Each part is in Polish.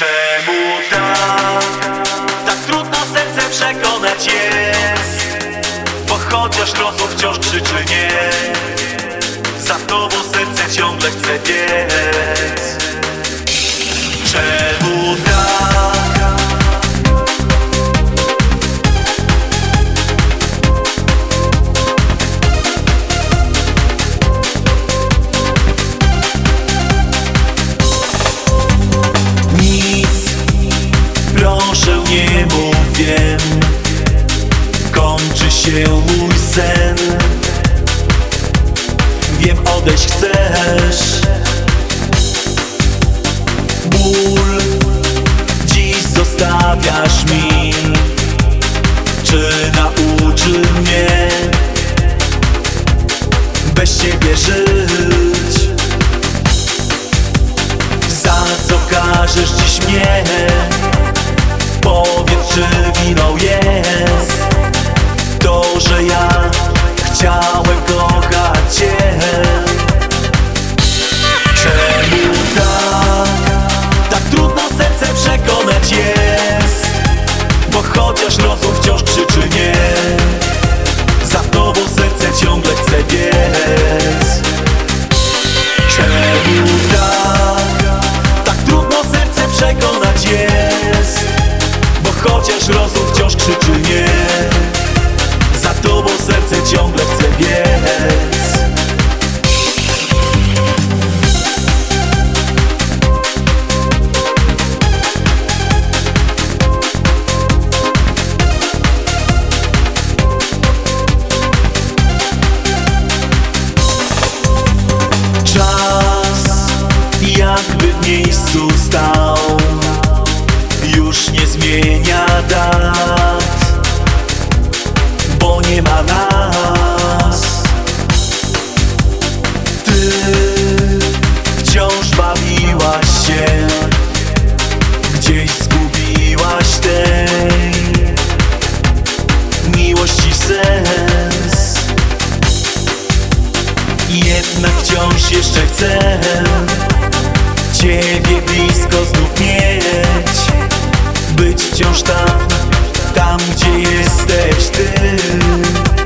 Czemu tak, tak trudno serce przekonać jest Bo chociaż rozum wciąż krzyczy nie. Za tobą serce ciągle chce biec Kończy się mój sen. Wiem, odejść chcesz. Ból dziś zostawiasz mi. Czy nauczy mnie Bez ciebie żyć? Za co każesz dziś mnie? Tobą serce ciągle chce biec jeszcze chcę. Ciebie blisko znów mieć. Być wciąż tam, tam gdzie jesteś Ty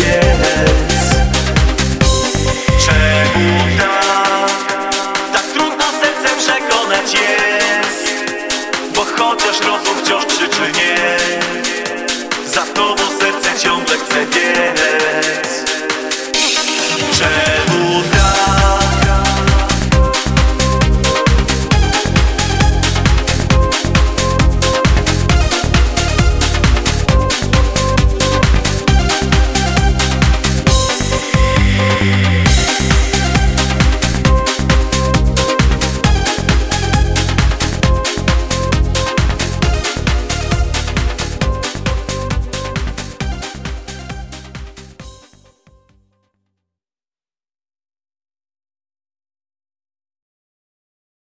biec Czemu tak, tak trudno serce przekonać jest? Bo chociaż rozum wciąż krzyczy nie Za tobą serce ciągle chce biec